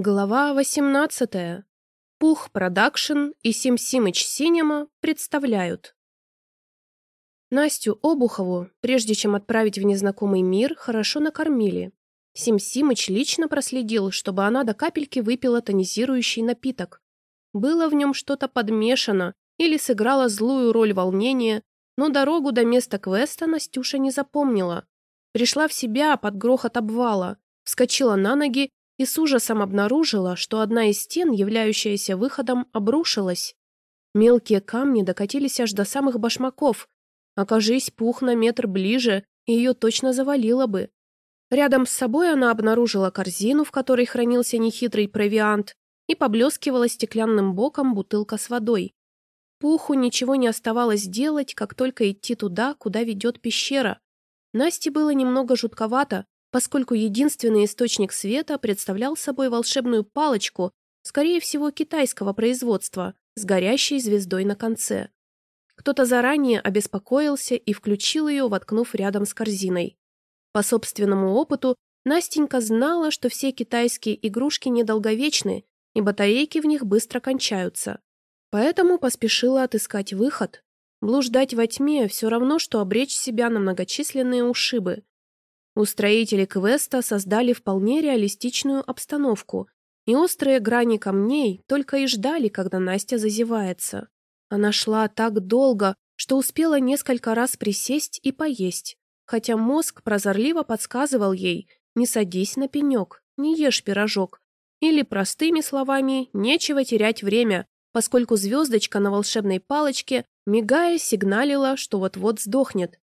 Глава 18. Пух Production и Сим Симыч Cinema представляют. Настю Обухову, прежде чем отправить в незнакомый мир, хорошо накормили. Сим Симыч лично проследил, чтобы она до капельки выпила тонизирующий напиток. Было в нем что-то подмешано или сыграло злую роль волнения, но дорогу до места квеста Настюша не запомнила. Пришла в себя под грохот обвала, вскочила на ноги и с ужасом обнаружила, что одна из стен, являющаяся выходом, обрушилась. Мелкие камни докатились аж до самых башмаков. Окажись пух на метр ближе, ее точно завалило бы. Рядом с собой она обнаружила корзину, в которой хранился нехитрый провиант, и поблескивала стеклянным боком бутылка с водой. Пуху ничего не оставалось делать, как только идти туда, куда ведет пещера. Насте было немного жутковато, поскольку единственный источник света представлял собой волшебную палочку, скорее всего, китайского производства, с горящей звездой на конце. Кто-то заранее обеспокоился и включил ее, воткнув рядом с корзиной. По собственному опыту, Настенька знала, что все китайские игрушки недолговечны, и батарейки в них быстро кончаются. Поэтому поспешила отыскать выход. Блуждать во тьме все равно, что обречь себя на многочисленные ушибы. Устроители квеста создали вполне реалистичную обстановку, и острые грани камней только и ждали, когда Настя зазевается. Она шла так долго, что успела несколько раз присесть и поесть, хотя мозг прозорливо подсказывал ей «не садись на пенек, не ешь пирожок», или, простыми словами, нечего терять время, поскольку звездочка на волшебной палочке, мигая, сигналила, что вот-вот сдохнет.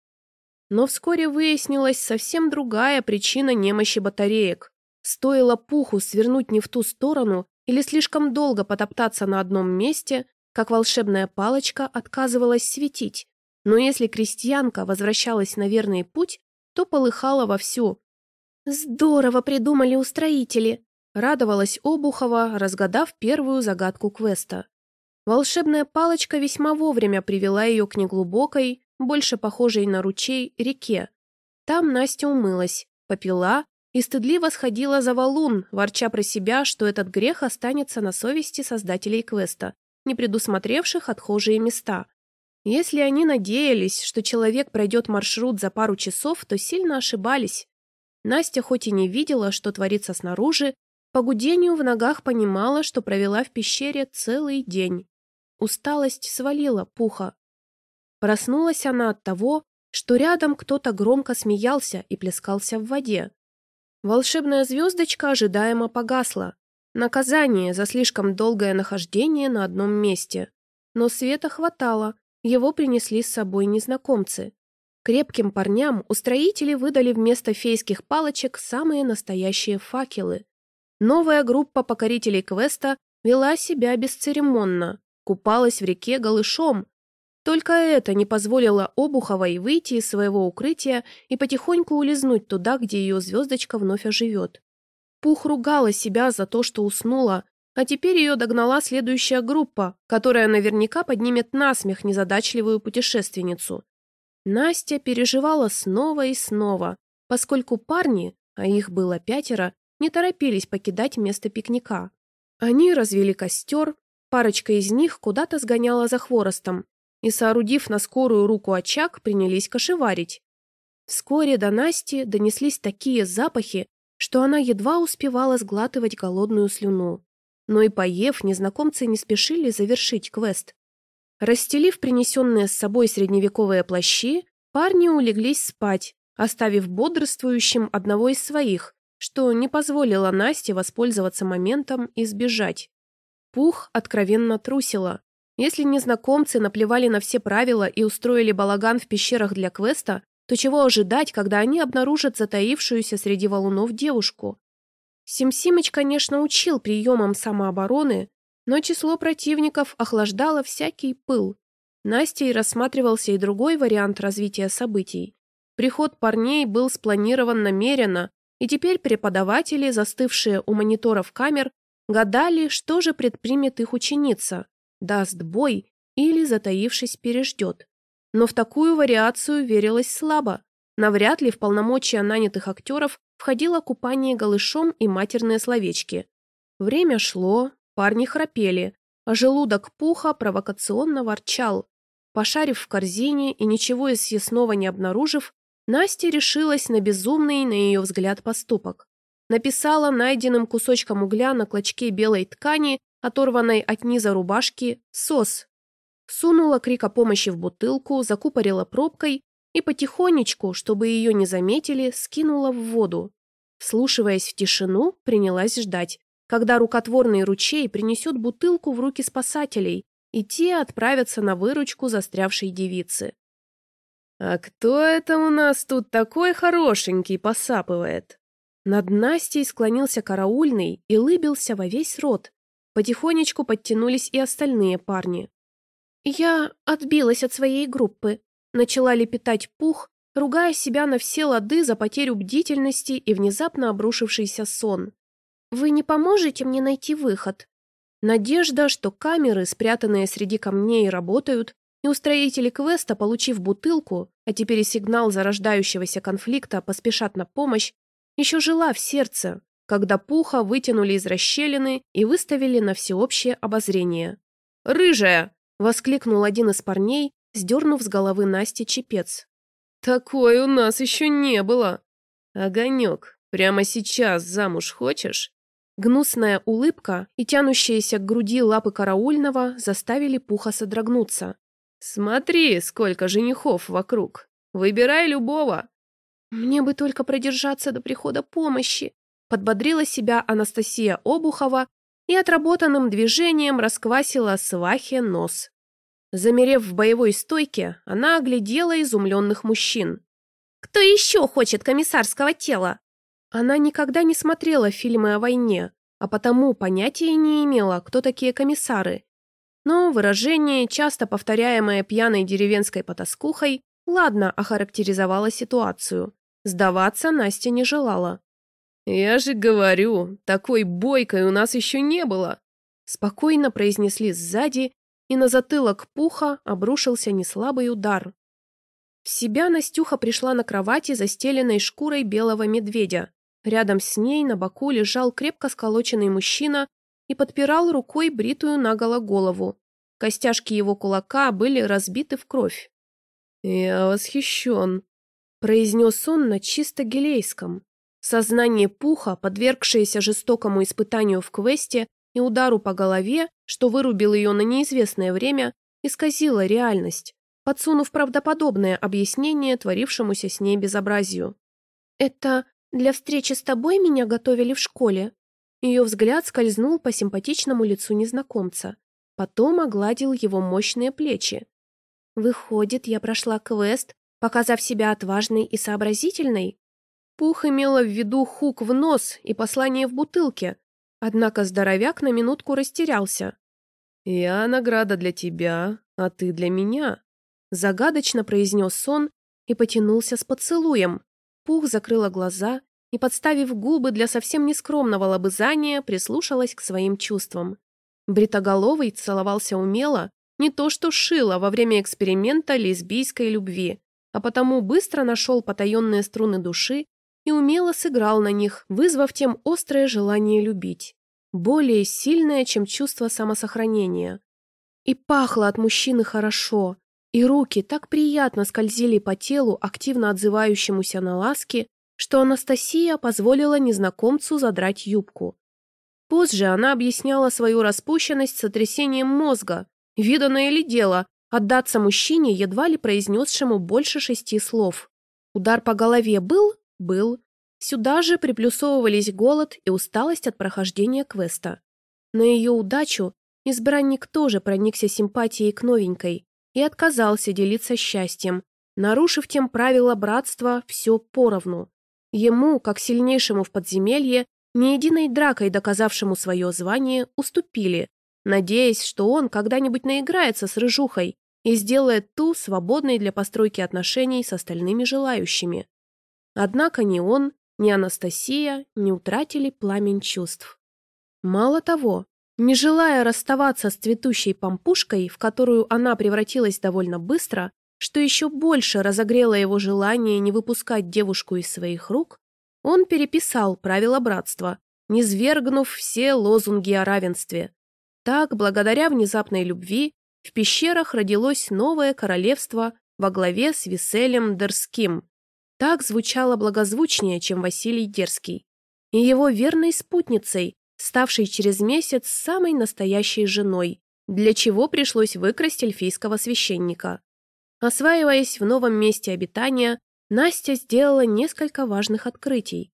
Но вскоре выяснилась совсем другая причина немощи батареек. Стоило пуху свернуть не в ту сторону или слишком долго потоптаться на одном месте, как волшебная палочка отказывалась светить. Но если крестьянка возвращалась на верный путь, то полыхала вовсю. «Здорово придумали устроители!» — радовалась Обухова, разгадав первую загадку квеста. Волшебная палочка весьма вовремя привела ее к неглубокой, больше похожей на ручей, реке. Там Настя умылась, попила и стыдливо сходила за валун, ворча про себя, что этот грех останется на совести создателей квеста, не предусмотревших отхожие места. Если они надеялись, что человек пройдет маршрут за пару часов, то сильно ошибались. Настя хоть и не видела, что творится снаружи, по гудению в ногах понимала, что провела в пещере целый день. Усталость свалила пуха, Проснулась она от того, что рядом кто-то громко смеялся и плескался в воде. Волшебная звездочка ожидаемо погасла. Наказание за слишком долгое нахождение на одном месте. Но света хватало, его принесли с собой незнакомцы. Крепким парням устроители выдали вместо фейских палочек самые настоящие факелы. Новая группа покорителей квеста вела себя бесцеремонно, купалась в реке голышом, только это не позволило Обуховой выйти из своего укрытия и потихоньку улизнуть туда, где ее звездочка вновь оживет. Пух ругала себя за то, что уснула, а теперь ее догнала следующая группа, которая наверняка поднимет насмех незадачливую путешественницу. Настя переживала снова и снова, поскольку парни, а их было пятеро, не торопились покидать место пикника. Они развели костер, парочка из них куда-то сгоняла за хворостом, и, соорудив на скорую руку очаг, принялись кошеварить. Вскоре до Насти донеслись такие запахи, что она едва успевала сглатывать голодную слюну. Но и поев, незнакомцы не спешили завершить квест. Расстелив принесенные с собой средневековые плащи, парни улеглись спать, оставив бодрствующим одного из своих, что не позволило Насте воспользоваться моментом и сбежать. Пух откровенно трусила, если незнакомцы наплевали на все правила и устроили балаган в пещерах для квеста, то чего ожидать, когда они обнаружат затаившуюся среди валунов девушку? Симсимыч, конечно, учил приемам самообороны, но число противников охлаждало всякий пыл. Настей рассматривался и другой вариант развития событий. Приход парней был спланирован намеренно, и теперь преподаватели, застывшие у мониторов камер, гадали, что же предпримет их ученица даст бой или, затаившись, переждет. Но в такую вариацию верилось слабо. Навряд ли в полномочия нанятых актеров входило купание голышом и матерные словечки. Время шло, парни храпели, а желудок пуха провокационно ворчал. Пошарив в корзине и ничего из съестного не обнаружив, Настя решилась на безумный, на ее взгляд, поступок. Написала найденным кусочком угля на клочке белой ткани, оторванной от низа рубашки, «СОС». Сунула крик о помощи в бутылку, закупорила пробкой и потихонечку, чтобы ее не заметили, скинула в воду. Вслушиваясь в тишину, принялась ждать, когда рукотворный ручей принесет бутылку в руки спасателей, и те отправятся на выручку застрявшей девицы. «А кто это у нас тут такой хорошенький посапывает?» Над Настей склонился караульный и лыбился во весь рот. Потихонечку подтянулись и остальные парни. «Я отбилась от своей группы», — начала лепетать пух, ругая себя на все лады за потерю бдительности и внезапно обрушившийся сон. «Вы не поможете мне найти выход?» Надежда, что камеры, спрятанные среди камней, работают, и устроители квеста, получив бутылку, а теперь и сигнал зарождающегося конфликта, поспешат на помощь, еще жила в сердце, когда пуха вытянули из расщелины и выставили на всеобщее обозрение. «Рыжая!» — воскликнул один из парней, сдернув с головы Насти чепец. «Такой у нас еще не было!» «Огонек, прямо сейчас замуж хочешь?» Гнусная улыбка и тянущиеся к груди лапы караульного заставили Пуха содрогнуться. «Смотри, сколько женихов вокруг! Выбирай любого!» «Мне бы только продержаться до прихода помощи!» Подбодрила себя Анастасия Обухова и отработанным движением расквасила свахе нос. Замерев в боевой стойке, она оглядела изумленных мужчин. «Кто еще хочет комиссарского тела?» Она никогда не смотрела фильмы о войне, а потому понятия не имела, кто такие комиссары. Но выражение, часто повторяемое пьяной деревенской потаскухой, ладно охарактеризовало ситуацию. Сдаваться Настя не желала. «Я же говорю, такой бойкой у нас еще не было!» Спокойно произнесли сзади, и на затылок пуха обрушился неслабый удар. В себя Настюха пришла на кровати, застеленной шкурой белого медведя. Рядом с ней на боку лежал крепко сколоченный мужчина и подпирал рукой бритую наголо голову. Костяшки его кулака были разбиты в кровь. «Я восхищен», — произнес он на чисто гелейском. Сознание пуха, подвергшееся жестокому испытанию в квесте и удару по голове, что вырубил ее на неизвестное время, исказило реальность, подсунув правдоподобное объяснение творившемуся с ней безобразию. «Это для встречи с тобой меня готовили в школе». Ее взгляд скользнул по симпатичному лицу незнакомца. Потом огладил его мощные плечи. «Выходит, я прошла квест, показав себя отважной и сообразительной?» Пух имела в виду хук в нос и послание в бутылке, однако здоровяк на минутку растерялся. «Я награда для тебя, а ты для меня», — загадочно произнес сон и потянулся с поцелуем, Пух закрыла глаза и, подставив губы для совсем нескромного лобызания, прислушалась к своим чувствам. Бритоголовый целовался умело, не то что шило во время эксперимента лесбийской любви, а потому быстро нашел потаенные струны души и умело сыграл на них, вызвав тем острое желание любить, более сильное, чем чувство самосохранения. И пахло от мужчины хорошо, и руки так приятно скользили по телу, активно отзывающемуся на ласки, что Анастасия позволила незнакомцу задрать юбку. Позже она объясняла свою распущенность сотрясением мозга. Виданное ли дело отдаться мужчине, едва ли произнесшему больше шести слов. Удар по голове был? Был. Сюда же приплюсовывались голод и усталость от прохождения квеста. На ее удачу избранник тоже проникся симпатией к новенькой, и отказался делиться счастьем, нарушив тем правила братства все поровну. Ему, как сильнейшему в подземелье, ни единой дракой доказавшему свое звание, уступили, надеясь, что он когда-нибудь наиграется с рыжухой и сделает ту свободной для постройки отношений с остальными желающими. Однако ни он, ни Анастасия не утратили пламень чувств. Мало того, не желая расставаться с цветущей помпушкой, в которую она превратилась довольно быстро, что еще больше разогрело его желание не выпускать девушку из своих рук, он переписал правила братства, низвергнув все лозунги о равенстве. Так, благодаря внезапной любви, в пещерах родилось новое королевство во главе с Виселем Дерским. Так звучало благозвучнее, чем Василий Дерский. И его верной спутницей, ставшей через месяц самой настоящей женой, для чего пришлось выкрасть эльфийского священника. Осваиваясь в новом месте обитания, Настя сделала несколько важных открытий.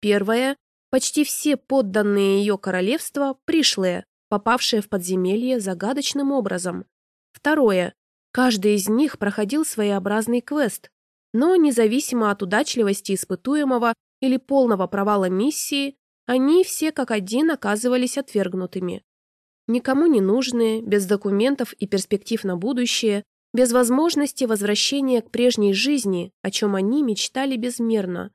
Первое. Почти все подданные ее королевства пришлые, попавшие в подземелье загадочным образом. Второе. Каждый из них проходил своеобразный квест, но независимо от удачливости испытуемого или полного провала миссии, они все как один оказывались отвергнутыми. Никому не нужные, без документов и перспектив на будущее, без возможности возвращения к прежней жизни, о чем они мечтали безмерно.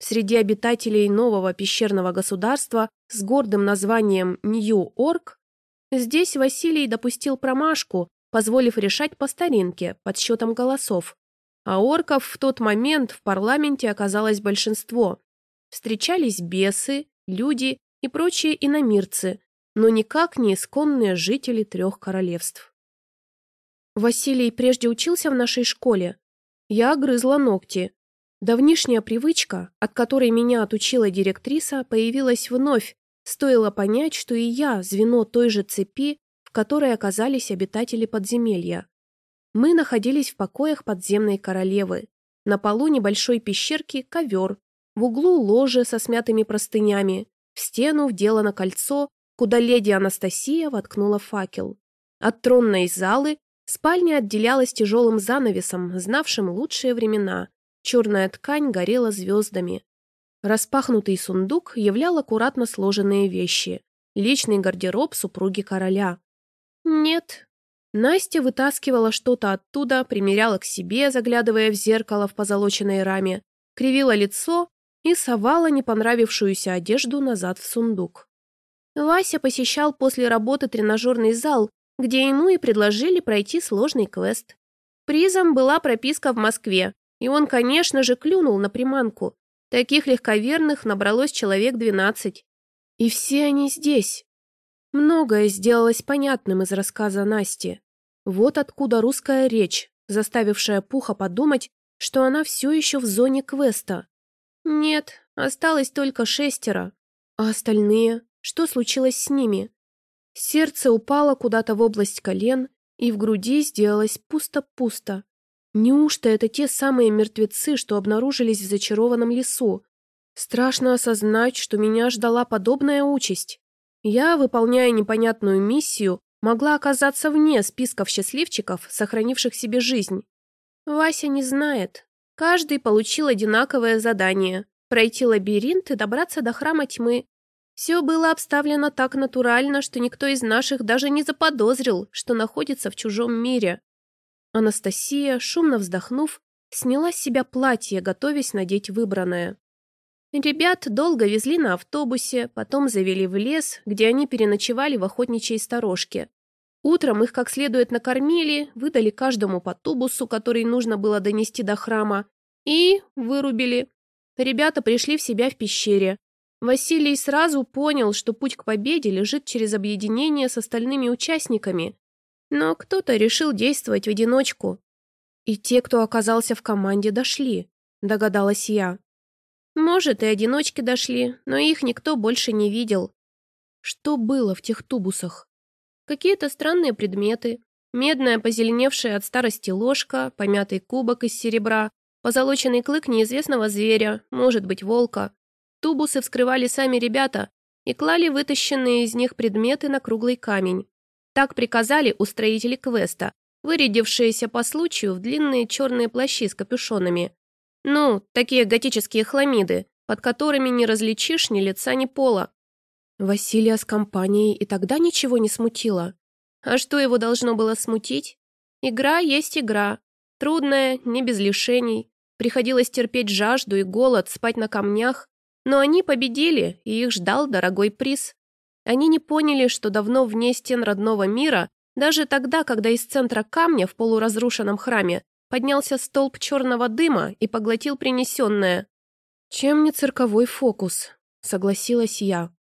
Среди обитателей нового пещерного государства с гордым названием Нью-Орк здесь Василий допустил промашку, позволив решать по старинке, подсчетом голосов. А орков в тот момент в парламенте оказалось большинство. Встречались бесы, люди и прочие иномирцы, но никак не исконные жители трех королевств. Василий прежде учился в нашей школе. Я грызла ногти. Давнишняя привычка, от которой меня отучила директриса, появилась вновь, стоило понять, что и я звено той же цепи, в которой оказались обитатели подземелья. Мы находились в покоях подземной королевы. На полу небольшой пещерки ковер, в углу ложе со смятыми простынями, в стену вделано кольцо, куда леди Анастасия воткнула факел. От тронной залы Спальня отделялась тяжелым занавесом, знавшим лучшие времена. Черная ткань горела звездами. Распахнутый сундук являл аккуратно сложенные вещи. Личный гардероб супруги короля. Нет. Настя вытаскивала что-то оттуда, примеряла к себе, заглядывая в зеркало в позолоченной раме, кривила лицо и совала не понравившуюся одежду назад в сундук. Вася посещал после работы тренажерный зал где ему и предложили пройти сложный квест. Призом была прописка в Москве, и он, конечно же, клюнул на приманку. Таких легковерных набралось человек двенадцать. И все они здесь. Многое сделалось понятным из рассказа Насти. Вот откуда русская речь, заставившая Пуха подумать, что она все еще в зоне квеста. Нет, осталось только шестеро. А остальные? Что случилось с ними? Сердце упало куда-то в область колен, и в груди сделалось пусто-пусто. Неужто это те самые мертвецы, что обнаружились в зачарованном лесу? Страшно осознать, что меня ждала подобная участь. Я, выполняя непонятную миссию, могла оказаться вне списков счастливчиков, сохранивших себе жизнь. Вася не знает. Каждый получил одинаковое задание – пройти лабиринт и добраться до храма тьмы, все было обставлено так натурально, что никто из наших даже не заподозрил, что находится в чужом мире. Анастасия, шумно вздохнув, сняла с себя платье, готовясь надеть выбранное. Ребят долго везли на автобусе, потом завели в лес, где они переночевали в охотничьей сторожке. Утром их как следует накормили, выдали каждому по тубусу, который нужно было донести до храма, и вырубили. Ребята пришли в себя в пещере. Василий сразу понял, что путь к победе лежит через объединение с остальными участниками, но кто-то решил действовать в одиночку. И те, кто оказался в команде, дошли, догадалась я. Может, и одиночки дошли, но их никто больше не видел. Что было в тех тубусах? Какие-то странные предметы. Медная, позеленевшая от старости ложка, помятый кубок из серебра, позолоченный клык неизвестного зверя, может быть, волка, Тубусы вскрывали сами ребята и клали вытащенные из них предметы на круглый камень. Так приказали устроители квеста, вырядившиеся по случаю в длинные черные плащи с капюшонами. Ну, такие готические хламиды, под которыми не различишь ни лица, ни пола. Василия с компанией и тогда ничего не смутило. А что его должно было смутить? Игра есть игра. Трудная, не без лишений. Приходилось терпеть жажду и голод, спать на камнях, но они победили, и их ждал дорогой приз. Они не поняли, что давно вне стен родного мира, даже тогда, когда из центра камня в полуразрушенном храме поднялся столб черного дыма и поглотил принесенное. «Чем не цирковой фокус?» — согласилась я.